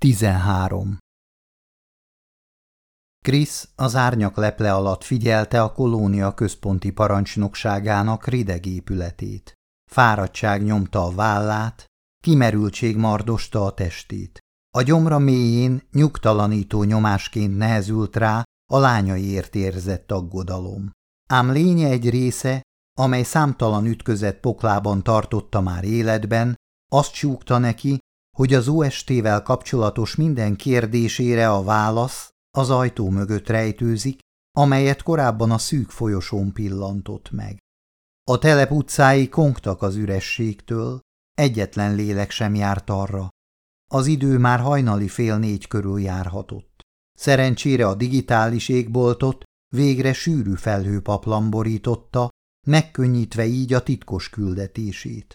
13. Krisz az árnyak leple alatt figyelte a kolónia központi parancsnokságának rideg épületét. Fáradtság nyomta a vállát, kimerültség mardosta a testét. A gyomra mélyén nyugtalanító nyomásként nehezült rá a lányaiért érzett aggodalom. Ám lénye egy része, amely számtalan ütközet poklában tartotta már életben, azt súgta neki, hogy az OST-vel kapcsolatos minden kérdésére a válasz az ajtó mögött rejtőzik, amelyet korábban a szűk folyosón pillantott meg. A telep utcái kongtak az ürességtől, egyetlen lélek sem járt arra. Az idő már hajnali fél négy körül járhatott. Szerencsére a digitális égboltot végre sűrű felhőpaplan borította, megkönnyítve így a titkos küldetését.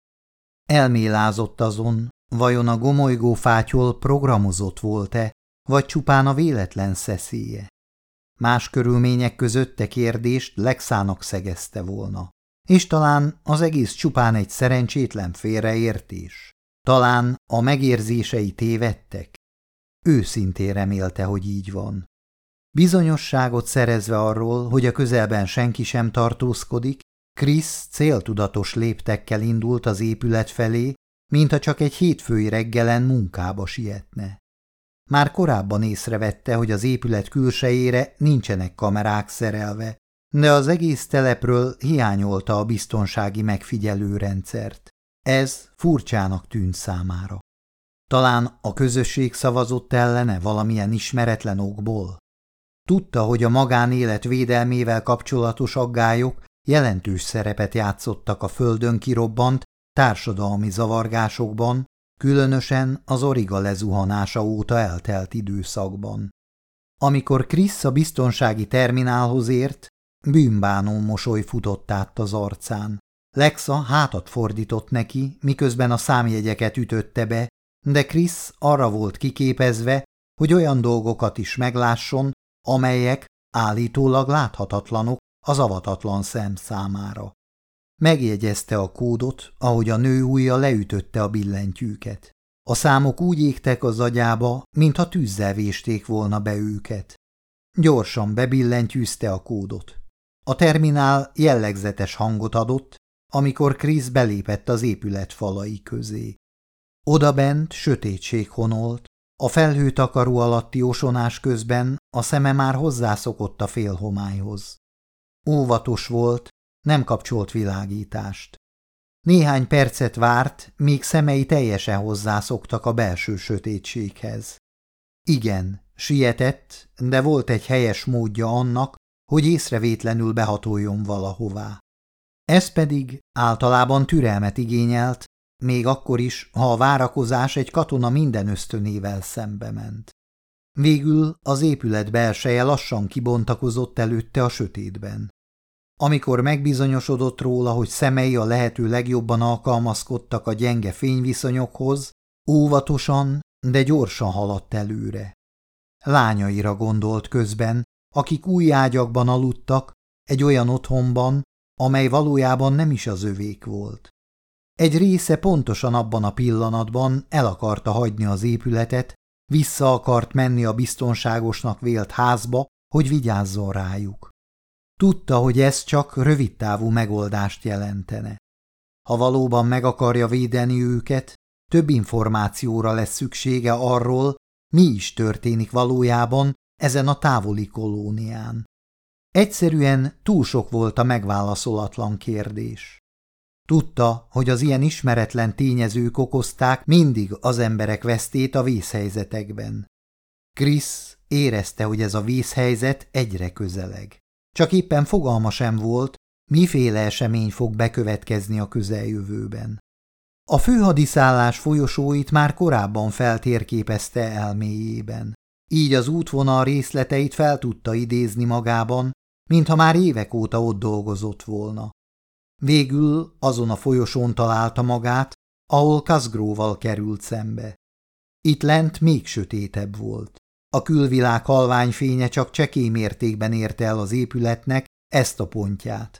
Elmélázott azon, Vajon a gomolygó fátyol programozott volt-e, vagy csupán a véletlen szeszélye? Más körülmények között te kérdést Lexának szegezte volna. És talán az egész csupán egy szerencsétlen félreértés. Talán a megérzései tévedtek. Őszintén remélte, hogy így van. Bizonyosságot szerezve arról, hogy a közelben senki sem tartózkodik, Krisz céltudatos léptekkel indult az épület felé, mintha csak egy hétfői reggelen munkába sietne. Már korábban észrevette, hogy az épület külsejére nincsenek kamerák szerelve, de az egész telepről hiányolta a biztonsági megfigyelő rendszert. Ez furcsának tűnt számára. Talán a közösség szavazott ellene valamilyen ismeretlen okból? Tudta, hogy a magánélet védelmével kapcsolatos aggályok jelentős szerepet játszottak a földön kirobbant társadalmi zavargásokban, különösen az origa lezuhanása óta eltelt időszakban. Amikor Krisz a biztonsági terminálhoz ért, bűnbánó mosoly futott át az arcán. Lexa hátat fordított neki, miközben a számjegyeket ütötte be, de Krisz arra volt kiképezve, hogy olyan dolgokat is meglásson, amelyek állítólag láthatatlanok az avatatlan szem számára. Megjegyezte a kódot, ahogy a nő ujja leütötte a billentyűket. A számok úgy égtek az agyába, mintha tűzzel vésték volna be őket. Gyorsan bebillentyűzte a kódot. A terminál jellegzetes hangot adott, amikor Krisz belépett az épület falai közé. Odabent sötétség honolt, a felhőtakaró alatti osonás közben a szeme már hozzászokott a félhomályhoz. Óvatos volt, nem kapcsolt világítást. Néhány percet várt, míg szemei teljesen hozzászoktak a belső sötétséghez. Igen, sietett, de volt egy helyes módja annak, hogy észrevétlenül behatoljon valahová. Ez pedig általában türelmet igényelt, még akkor is, ha a várakozás egy katona minden ösztönével szembe ment. Végül az épület belseje lassan kibontakozott előtte a sötétben. Amikor megbizonyosodott róla, hogy szemei a lehető legjobban alkalmazkodtak a gyenge fényviszonyokhoz, óvatosan, de gyorsan haladt előre. Lányaira gondolt közben, akik új ágyakban aludtak, egy olyan otthonban, amely valójában nem is az övék volt. Egy része pontosan abban a pillanatban el akarta hagyni az épületet, vissza akart menni a biztonságosnak vélt házba, hogy vigyázzon rájuk. Tudta, hogy ez csak rövidtávú megoldást jelentene. Ha valóban meg akarja védeni őket, több információra lesz szüksége arról, mi is történik valójában ezen a távoli kolónián. Egyszerűen túl sok volt a megválaszolatlan kérdés. Tudta, hogy az ilyen ismeretlen tényezők okozták mindig az emberek vesztét a vészhelyzetekben. Krisz érezte, hogy ez a vészhelyzet egyre közeleg. Csak éppen fogalma sem volt, miféle esemény fog bekövetkezni a közeljövőben. A főhadiszállás folyosóit már korábban feltérképezte elméjében. Így az útvonal részleteit fel tudta idézni magában, mintha már évek óta ott dolgozott volna. Végül azon a folyosón találta magát, ahol Kazgróval került szembe. Itt lent még sötétebb volt. A külvilág halványfénye csak csekély mértékben érte el az épületnek ezt a pontját.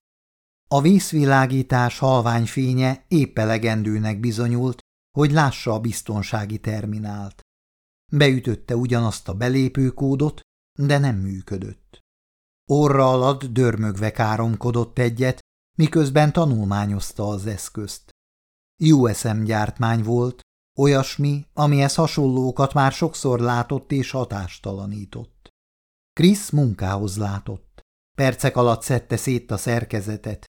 A vízvilágítás halványfénye épp elegendőnek bizonyult, hogy lássa a biztonsági terminált. beütötte ugyanazt a belépőkódot, de nem működött. Orra alatt dörmögve káromkodott egyet, miközben tanulmányozta az eszközt. USM gyártmány volt, olyasmi, amihez hasonlókat már sokszor látott és hatástalanított. Krisz munkához látott. Percek alatt szedte szét a szerkezetet.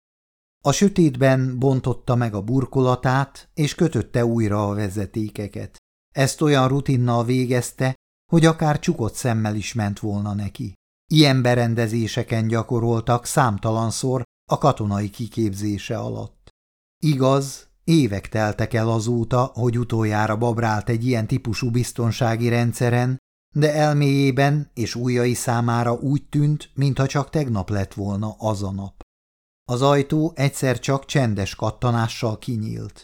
A sötétben bontotta meg a burkolatát, és kötötte újra a vezetékeket. Ezt olyan rutinnal végezte, hogy akár csukott szemmel is ment volna neki. Ilyen berendezéseken gyakoroltak számtalanszor a katonai kiképzése alatt. Igaz, évek teltek el azóta, hogy utoljára babrált egy ilyen típusú biztonsági rendszeren, de elméjében és ujjai számára úgy tűnt, mintha csak tegnap lett volna az a nap. Az ajtó egyszer csak csendes kattanással kinyílt.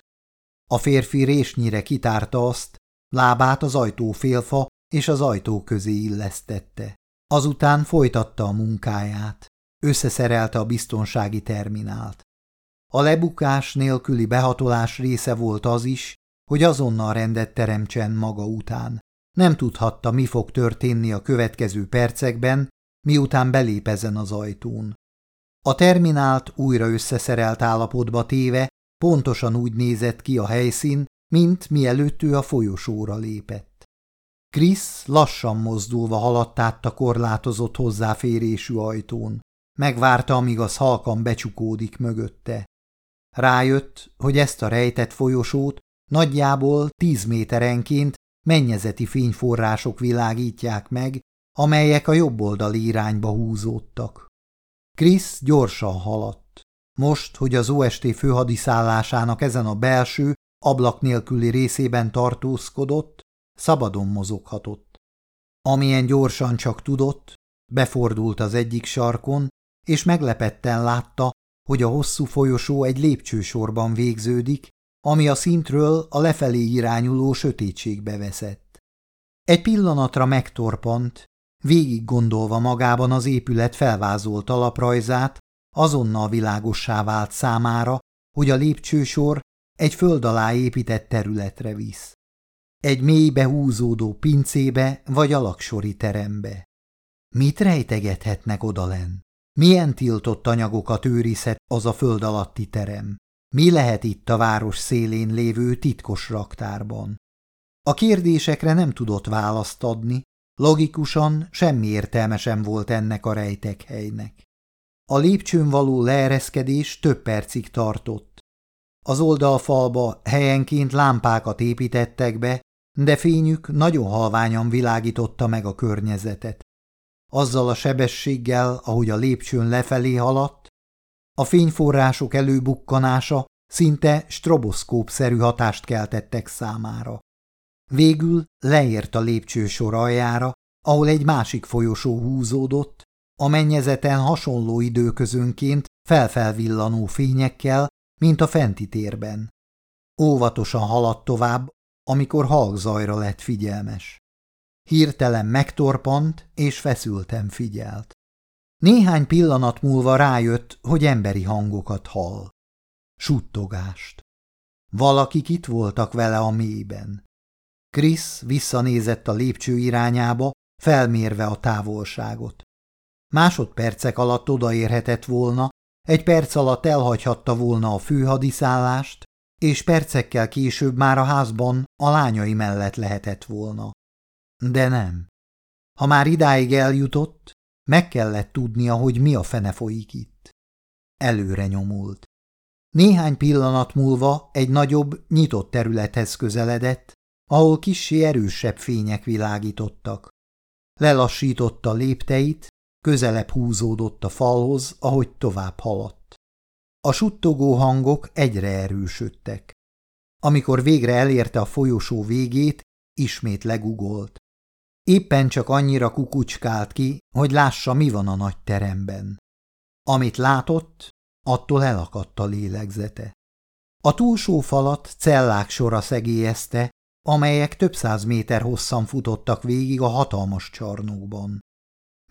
A férfi résnyire kitárta azt, lábát az ajtó félfa és az ajtó közé illesztette. Azután folytatta a munkáját. Összeszerelte a biztonsági terminált. A lebukás nélküli behatolás része volt az is, hogy azonnal rendet teremtsen maga után. Nem tudhatta, mi fog történni a következő percekben, miután belép ezen az ajtón. A terminált újra összeszerelt állapotba téve pontosan úgy nézett ki a helyszín, mint mielőtt ő a folyosóra lépett. Krisz lassan mozdulva haladt át a korlátozott hozzáférésű ajtón. Megvárta, amíg az halkan becsukódik mögötte. Rájött, hogy ezt a rejtett folyosót nagyjából tíz méterenként mennyezeti fényforrások világítják meg, amelyek a jobb oldali irányba húzódtak. Krisz gyorsan haladt. Most, hogy az OST főhadiszállásának ezen a belső, ablak nélküli részében tartózkodott, szabadon mozoghatott. Amilyen gyorsan csak tudott, befordult az egyik sarkon, és meglepetten látta, hogy a hosszú folyosó egy lépcsősorban végződik, ami a szintről a lefelé irányuló sötétségbe veszett. Egy pillanatra megtorpant, végig gondolva magában az épület felvázolt alaprajzát, azonnal világossá vált számára, hogy a lépcsősor egy föld alá épített területre visz. Egy mélybe húzódó pincébe vagy alaksori terembe. Mit rejtegethetnek odalen? Milyen tiltott anyagokat őrizhet az a föld alatti terem? Mi lehet itt a város szélén lévő titkos raktárban? A kérdésekre nem tudott választ adni, logikusan semmi értelme volt ennek a rejtek helynek. A lépcsőn való leereszkedés több percig tartott. Az oldalfalba helyenként lámpákat építettek be, de fényük nagyon halványan világította meg a környezetet. Azzal a sebességgel, ahogy a lépcsőn lefelé haladt, a fényforrások előbukkanása szinte stroboszkópszerű hatást keltettek számára. Végül leért a lépcsősor aljára, ahol egy másik folyosó húzódott, a mennyezeten hasonló időközönként felfelvillanó fényekkel, mint a fenti térben. Óvatosan haladt tovább, amikor halkzajra lett figyelmes. Hirtelen megtorpant, és feszülten figyelt. Néhány pillanat múlva rájött, hogy emberi hangokat hall. Suttogást. Valakik itt voltak vele a mélyben. Krisz visszanézett a lépcső irányába, felmérve a távolságot. Másodpercek alatt odaérhetett volna, egy perc alatt elhagyhatta volna a főhadiszállást, és percekkel később már a házban a lányai mellett lehetett volna. De nem. Ha már idáig eljutott, meg kellett tudnia, hogy mi a fene folyik itt. Előre nyomult. Néhány pillanat múlva egy nagyobb, nyitott területhez közeledett, ahol kissé erősebb fények világítottak. Lelassította lépteit, közelebb húzódott a falhoz, ahogy tovább haladt. A suttogó hangok egyre erősödtek. Amikor végre elérte a folyosó végét, ismét legugolt. Éppen csak annyira kukucskált ki, hogy lássa, mi van a nagy teremben. Amit látott, attól elakadt a lélegzete. A túlsó falat cellák sora szegélyezte, amelyek több száz méter hosszan futottak végig a hatalmas csarnokban.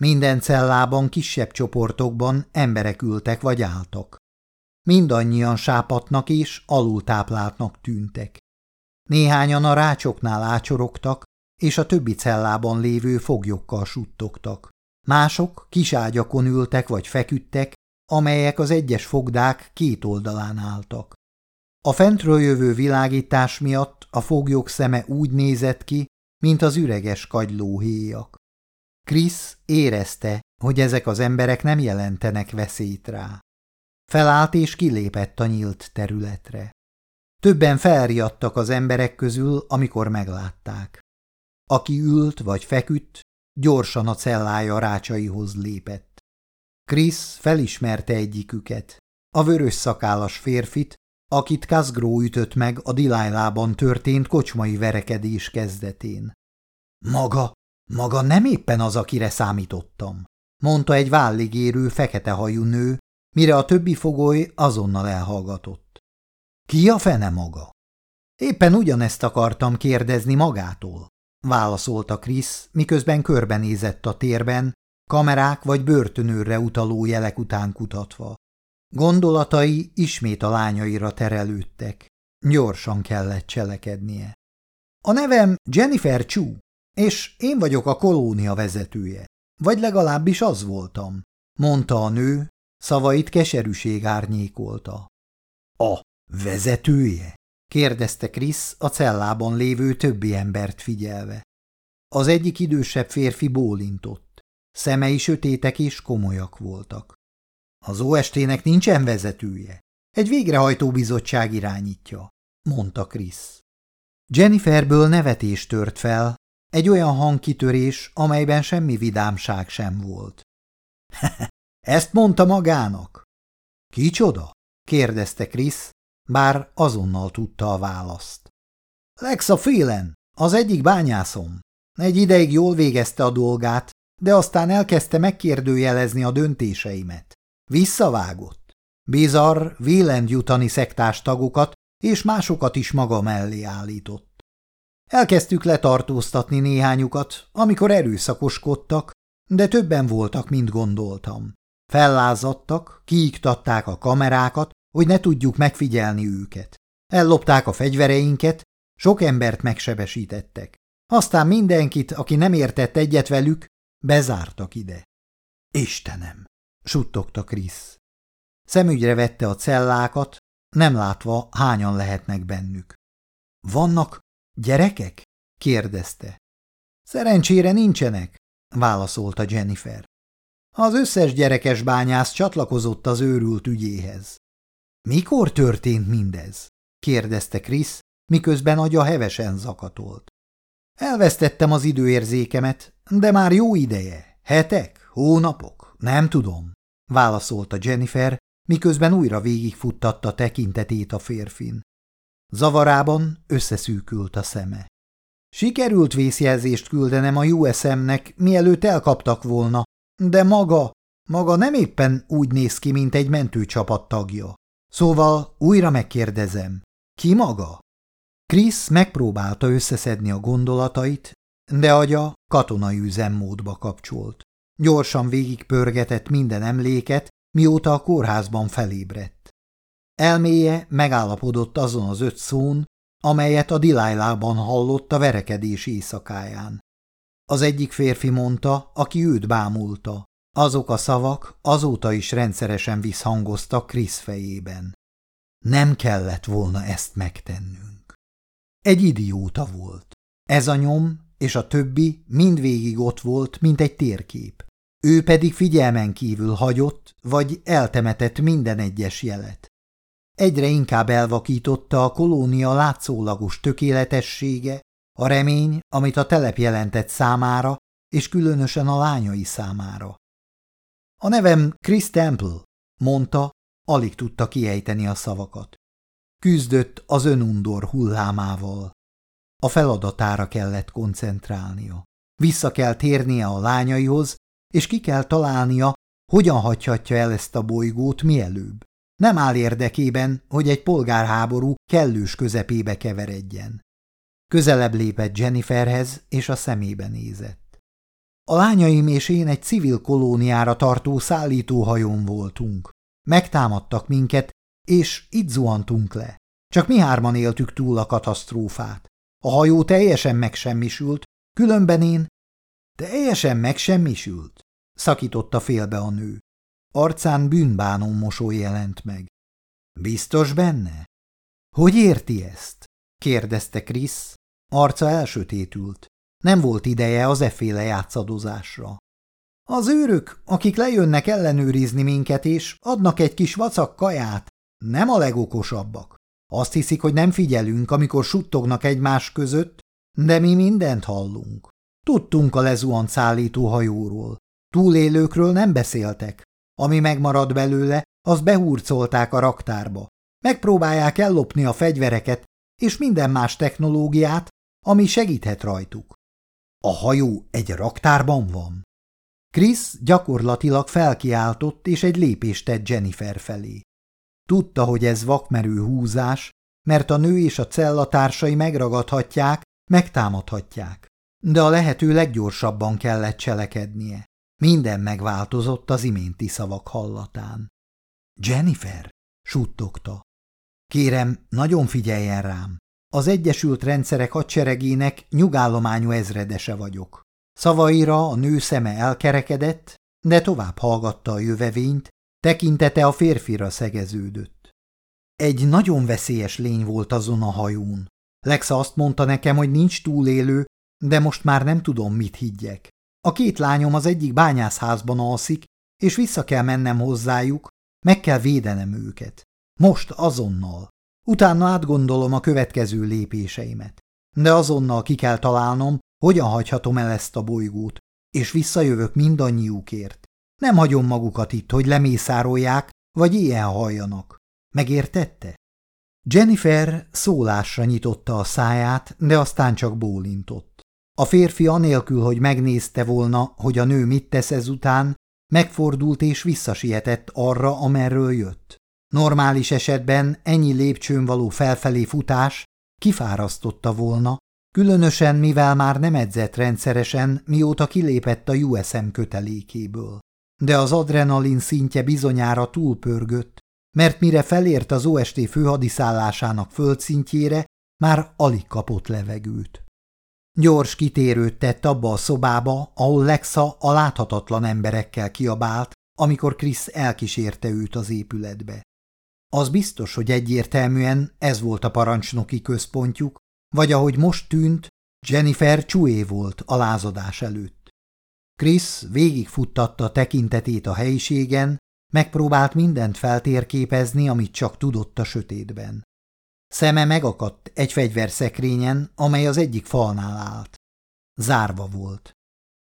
Minden cellában kisebb csoportokban emberek ültek vagy álltak. Mindannyian sápatnak és alultápláltnak tűntek. Néhányan a rácsoknál ácsorogtak, és a többi cellában lévő foglyokkal suttogtak. Mások kis ágyakon ültek vagy feküdtek, amelyek az egyes fogdák két oldalán álltak. A fentről jövő világítás miatt a foglyok szeme úgy nézett ki, mint az üreges kagylóhéjak. Krisz érezte, hogy ezek az emberek nem jelentenek veszélyt rá. Felállt és kilépett a nyílt területre. Többen felriadtak az emberek közül, amikor meglátták. Aki ült vagy feküdt, gyorsan a cellája rácsaihoz lépett. Krisz felismerte egyiküket, a vörös szakállas férfit, akit Kazgró ütött meg a Dilájlában történt kocsmai verekedés kezdetén. Maga, maga nem éppen az, akire számítottam, mondta egy válligérő fekete hajú nő, mire a többi fogoly azonnal elhallgatott. Ki a fene maga? Éppen ugyanezt akartam kérdezni magától, válaszolta Krisz, miközben körbenézett a térben, kamerák vagy börtönőrre utaló jelek után kutatva. Gondolatai ismét a lányaira terelődtek. Gyorsan kellett cselekednie. A nevem Jennifer Chu, és én vagyok a kolónia vezetője. Vagy legalábbis az voltam, mondta a nő, szavait keserűség árnyékolta. A vezetője? Kérdezte Krisz a cellában lévő többi embert figyelve. Az egyik idősebb férfi bólintott. Szemei sötétek és komolyak voltak. Az OST-nek nincsen vezetője. Egy végrehajtó bizottság irányítja, mondta Krisz. Jenniferből nevetés tört fel, egy olyan hangkitörés, amelyben semmi vidámság sem volt. Ezt mondta magának? Kicsoda? kérdezte Krisz, bár azonnal tudta a választ. Lexa Phelan, az egyik bányászom. Egy ideig jól végezte a dolgát, de aztán elkezdte megkérdőjelezni a döntéseimet. Visszavágott. Bizarr, vélend jutani szektás tagokat és másokat is maga mellé állított. Elkezdtük letartóztatni néhányukat, amikor erőszakoskodtak, de többen voltak, mint gondoltam. Fellázadtak, kiiktatták a kamerákat, hogy ne tudjuk megfigyelni őket. Ellopták a fegyvereinket, sok embert megsebesítettek. Aztán mindenkit, aki nem értett egyet velük, bezártak ide. Istenem! suttogta Krisz. Szemügyre vette a cellákat, nem látva, hányan lehetnek bennük. Vannak gyerekek? kérdezte. Szerencsére nincsenek, válaszolta Jennifer. Az összes gyerekes bányász csatlakozott az őrült ügyéhez. Mikor történt mindez? kérdezte Krisz, miközben agya hevesen zakatolt. Elvesztettem az időérzékemet, de már jó ideje. Hetek? Hónapok? Nem tudom válaszolta Jennifer, miközben újra végigfuttatta tekintetét a férfin. Zavarában összeszűkült a szeme. Sikerült vészjelzést küldenem a USM-nek, mielőtt elkaptak volna, de maga, maga nem éppen úgy néz ki, mint egy mentőcsapat tagja. Szóval újra megkérdezem, ki maga? Krisz megpróbálta összeszedni a gondolatait, de agya katonai üzemmódba kapcsolt. Gyorsan végigpörgetett minden emléket, mióta a kórházban felébredt. Elméje megállapodott azon az öt szón, amelyet a Dilájlában hallott a verekedés éjszakáján. Az egyik férfi mondta, aki őt bámulta. Azok a szavak azóta is rendszeresen visszhangoztak Krisz fejében. Nem kellett volna ezt megtennünk. Egy idióta volt. Ez a nyom és a többi mindvégig ott volt, mint egy térkép. Ő pedig figyelmen kívül hagyott, vagy eltemetett minden egyes jelet. Egyre inkább elvakította a kolónia látszólagos tökéletessége, a remény, amit a telep jelentett számára, és különösen a lányai számára. A nevem Chris Temple, mondta, alig tudta kiejteni a szavakat. Küzdött az önundor hullámával. A feladatára kellett koncentrálnia. Vissza kell térnie a lányaihoz, és ki kell találnia, hogyan hagyhatja el ezt a bolygót mielőbb. Nem áll érdekében, hogy egy polgárháború kellős közepébe keveredjen. Közelebb lépett Jenniferhez, és a szemébe nézett. A lányaim és én egy civil kolóniára tartó szállítóhajón voltunk. Megtámadtak minket, és itt zuhantunk le. Csak mi hárman éltük túl a katasztrófát. A hajó teljesen megsemmisült, Különben én... Teljesen megsemmisült, szakította félbe a nő. Arcán bűnbánó mosoly jelent meg. Biztos benne? Hogy érti ezt? kérdezte Krisz. Arca elsötétült. Nem volt ideje az efféle játszadozásra. Az őrök, akik lejönnek ellenőrizni minket és adnak egy kis vacak kaját, nem a legokosabbak. Azt hiszik, hogy nem figyelünk, amikor suttognak egymás között, de mi mindent hallunk. Tudtunk a lezuhant szállító hajóról. Túlélőkről nem beszéltek. Ami megmarad belőle, az behurcolták a raktárba. Megpróbálják ellopni a fegyvereket és minden más technológiát, ami segíthet rajtuk. A hajó egy raktárban van? Krisz gyakorlatilag felkiáltott, és egy lépést tett Jennifer felé. Tudta, hogy ez vakmerő húzás, mert a nő és a cellatársai megragadhatják, megtámadhatják. De a lehető leggyorsabban kellett cselekednie. Minden megváltozott az iménti szavak hallatán. Jennifer, suttogta. Kérem, nagyon figyeljen rám. Az Egyesült Rendszerek hadseregének nyugállományú ezredese vagyok. Szavaira a nő szeme elkerekedett, de tovább hallgatta a jövevényt, tekintete a férfira szegeződött. Egy nagyon veszélyes lény volt azon a hajón. Lexa azt mondta nekem, hogy nincs túlélő, de most már nem tudom, mit higgyek. A két lányom az egyik bányászházban alszik, és vissza kell mennem hozzájuk, meg kell védenem őket. Most azonnal. Utána átgondolom a következő lépéseimet. De azonnal ki kell találnom, hogyan hagyhatom el ezt a bolygót, és visszajövök mindannyiukért. Nem hagyom magukat itt, hogy lemészárolják, vagy ilyen halljanak. Megértette? Jennifer szólásra nyitotta a száját, de aztán csak bólintott. A férfi anélkül, hogy megnézte volna, hogy a nő mit tesz ezután, megfordult és visszasietett arra, amerről jött. Normális esetben ennyi lépcsőn való felfelé futás kifárasztotta volna, különösen mivel már nem edzett rendszeresen, mióta kilépett a USM kötelékéből. De az adrenalin szintje bizonyára túlpörgött, mert mire felért az OST főhadiszállásának földszintjére, már alig kapott levegőt. Gyors kitérőt tett abba a szobába, ahol Lexa a láthatatlan emberekkel kiabált, amikor Krisz elkísérte őt az épületbe. Az biztos, hogy egyértelműen ez volt a parancsnoki központjuk, vagy ahogy most tűnt, Jennifer Csué volt a lázadás előtt. Chris végigfuttatta tekintetét a helyiségen, megpróbált mindent feltérképezni, amit csak tudott a sötétben. Szeme megakadt egy fegyverszekrényen, amely az egyik falnál állt. Zárva volt.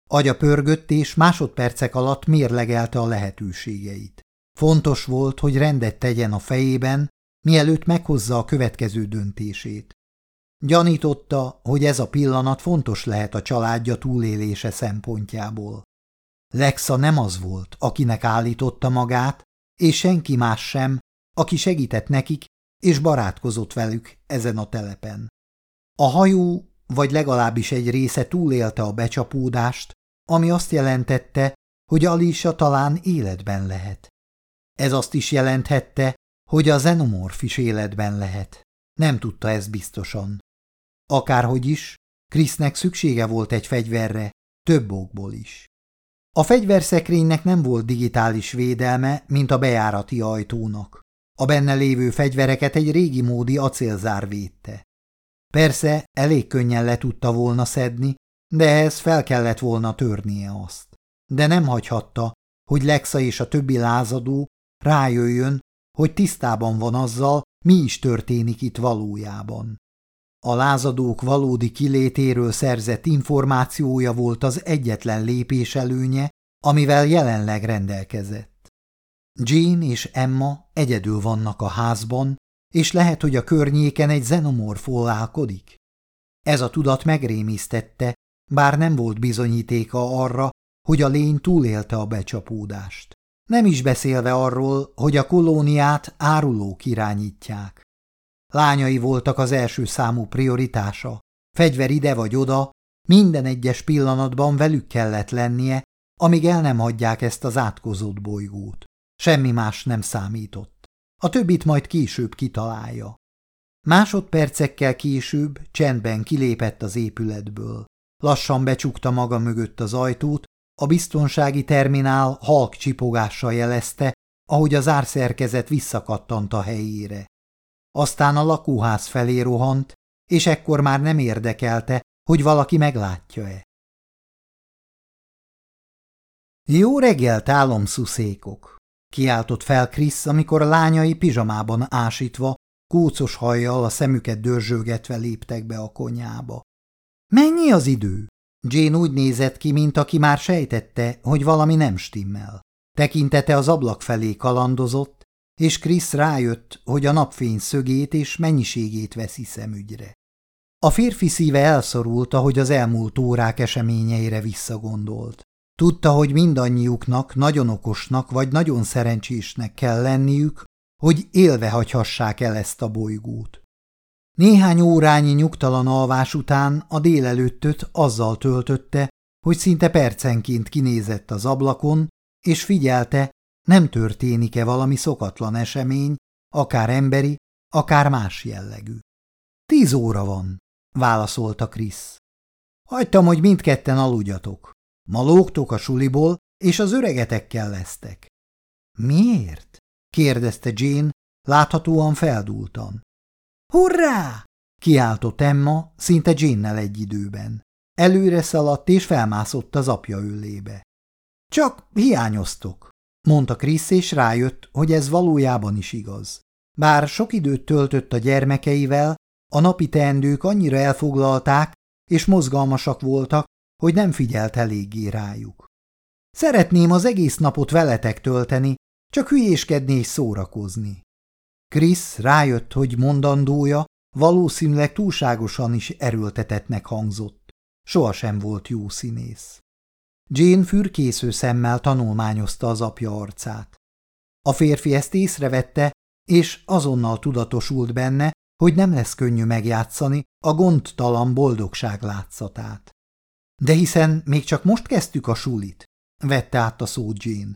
Agya pörgött, és másodpercek alatt mérlegelte a lehetőségeit. Fontos volt, hogy rendet tegyen a fejében, mielőtt meghozza a következő döntését. Gyanította, hogy ez a pillanat fontos lehet a családja túlélése szempontjából. Lexa nem az volt, akinek állította magát, és senki más sem, aki segített nekik és barátkozott velük ezen a telepen. A hajó, vagy legalábbis egy része túlélte a becsapódást, ami azt jelentette, hogy Alisa talán életben lehet. Ez azt is jelenthette, hogy a zenomorf is életben lehet. Nem tudta ezt biztosan. Akárhogy is, Krisznek szüksége volt egy fegyverre, több okból is. A fegyverszekrénynek nem volt digitális védelme, mint a bejárati ajtónak. A benne lévő fegyvereket egy régi módi acélzár védte. Persze elég könnyen le tudta volna szedni, de ehhez fel kellett volna törnie azt. De nem hagyhatta, hogy Lexa és a többi lázadó rájöjjön, hogy tisztában van azzal, mi is történik itt valójában. A lázadók valódi kilétéről szerzett információja volt az egyetlen lépés előnye, amivel jelenleg rendelkezett. Jean és Emma egyedül vannak a házban, és lehet, hogy a környéken egy zenomorf állkodik. Ez a tudat megrémisztette, bár nem volt bizonyítéka arra, hogy a lény túlélte a becsapódást. Nem is beszélve arról, hogy a kolóniát árulók irányítják. Lányai voltak az első számú prioritása. Fegyver ide vagy oda, minden egyes pillanatban velük kellett lennie, amíg el nem hagyják ezt az átkozott bolygót. Semmi más nem számított. A többit majd később kitalálja. Másodpercekkel később csendben kilépett az épületből. lassan becsukta maga mögött az ajtót, a biztonsági terminál halk csipogással jelezte, ahogy az árszerkezet visszakattant a helyére. Aztán a lakóház felé rohant, és ekkor már nem érdekelte, hogy valaki meglátja-e. Jó reggelt, álomszuszékok! Kiáltott fel Krisz, amikor a lányai pizsamában ásítva, kócos hajjal a szemüket dörzsölgetve léptek be a konyába. Mennyi az idő? Jane úgy nézett ki, mint aki már sejtette, hogy valami nem stimmel. Tekintete az ablak felé kalandozott, és Krisz rájött, hogy a napfény szögét és mennyiségét veszi szemügyre. A férfi szíve elszorult, ahogy az elmúlt órák eseményeire visszagondolt. Tudta, hogy mindannyiuknak nagyon okosnak vagy nagyon szerencsésnek kell lenniük, hogy élve hagyhassák el ezt a bolygót. Néhány órányi nyugtalan alvás után a délelőttöt azzal töltötte, hogy szinte percenként kinézett az ablakon, és figyelte, nem történik-e valami szokatlan esemény, akár emberi, akár más jellegű. Tíz óra van, válaszolta Krisz. Hagytam, hogy mindketten aludjatok. Ma lógtok a suliból, és az öregetekkel lesztek. Miért? kérdezte Jane, láthatóan feldúltan. Hurrá! kiáltott Emma, szinte Jane-nel egy időben. Előre szaladt és felmászott az apja öllébe. Csak hiányoztok, mondta Krisz, és rájött, hogy ez valójában is igaz. Bár sok időt töltött a gyermekeivel, a napi teendők annyira elfoglalták és mozgalmasak voltak, hogy nem figyelt eléggé rájuk. Szeretném az egész napot veletek tölteni, csak hülyéskedni és szórakozni. Krisz rájött, hogy mondandója valószínűleg túlságosan is erőltetetnek hangzott. Sohasem volt jó színész. Jane fürkésző szemmel tanulmányozta az apja arcát. A férfi ezt észrevette, és azonnal tudatosult benne, hogy nem lesz könnyű megjátszani a gondtalan boldogság látszatát. De hiszen még csak most kezdtük a sulit, vette át a szót Jane.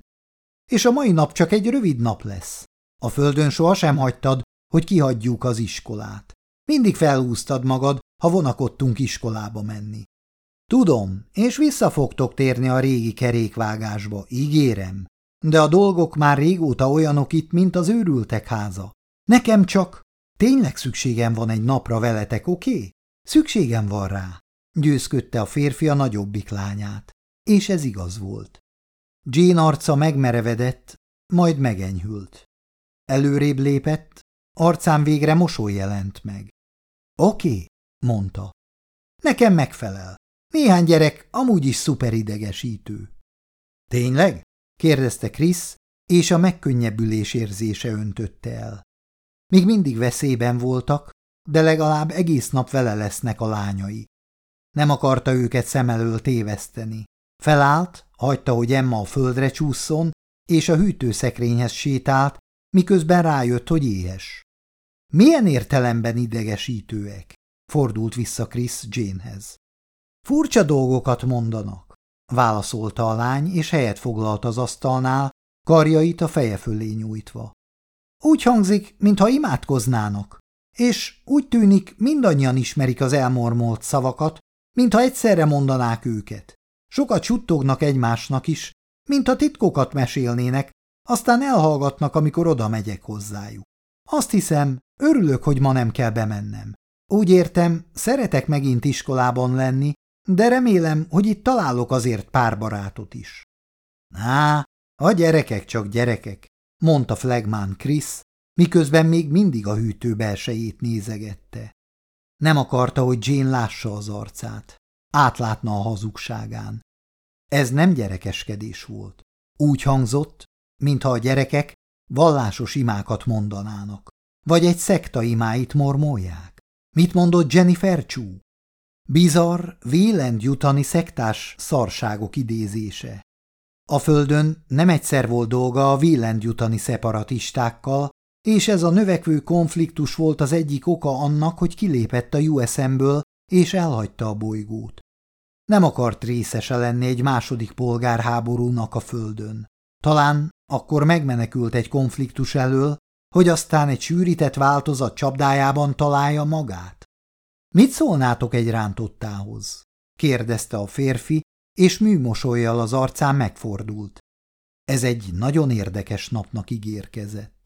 És a mai nap csak egy rövid nap lesz. A földön sohasem hagytad, hogy kihagyjuk az iskolát. Mindig felhúztad magad, ha vonakodtunk iskolába menni. Tudom, és vissza fogtok térni a régi kerékvágásba, ígérem. De a dolgok már régóta olyanok itt, mint az őrültek háza. Nekem csak tényleg szükségem van egy napra veletek, oké? Szükségem van rá győzködte a férfi a nagyobbik lányát. És ez igaz volt. Jane arca megmerevedett, majd megenyhült. Előrébb lépett, arcán végre mosoly jelent meg. Oké, mondta. Nekem megfelel. Néhány gyerek amúgy is szuperidegesítő. Tényleg? kérdezte Krisz, és a megkönnyebbülés érzése öntötte el. Még mindig veszélyben voltak, de legalább egész nap vele lesznek a lányai. Nem akarta őket szem elől téveszteni. Felállt, hagyta, hogy Emma a földre csúszson, és a hűtőszekrényhez sétált, miközben rájött, hogy éhes. Milyen értelemben idegesítőek? Fordult vissza Chris Janehez. Furcsa dolgokat mondanak, válaszolta a lány, és helyet foglalt az asztalnál, karjait a feje fölé nyújtva. Úgy hangzik, mintha imádkoznának, és úgy tűnik, mindannyian ismerik az elmormolt szavakat, mintha egyszerre mondanák őket. Sokat suttognak egymásnak is, mintha titkokat mesélnének, aztán elhallgatnak, amikor oda megyek hozzájuk. Azt hiszem, örülök, hogy ma nem kell bemennem. Úgy értem, szeretek megint iskolában lenni, de remélem, hogy itt találok azért pár barátot is. Á, a gyerekek csak gyerekek, mondta Flagman Chris, miközben még mindig a hűtő belsejét nézegette. Nem akarta, hogy Jane lássa az arcát. Átlátna a hazugságán. Ez nem gyerekeskedés volt. Úgy hangzott, mintha a gyerekek vallásos imákat mondanának, vagy egy szekta imáit mormolják. Mit mondott Jennifer Chu? Bizarr, vélend jutani szektás szarságok idézése. A földön nem egyszer volt dolga a vélend jutani szeparatistákkal, és ez a növekvő konfliktus volt az egyik oka annak, hogy kilépett a USM-ből és elhagyta a bolygót. Nem akart részese lenni egy második polgárháborúnak a földön. Talán akkor megmenekült egy konfliktus elől, hogy aztán egy sűrített változat csapdájában találja magát? Mit szólnátok egy rántottához? kérdezte a férfi, és műmosolyjal az arcán megfordult. Ez egy nagyon érdekes napnak ígérkezett.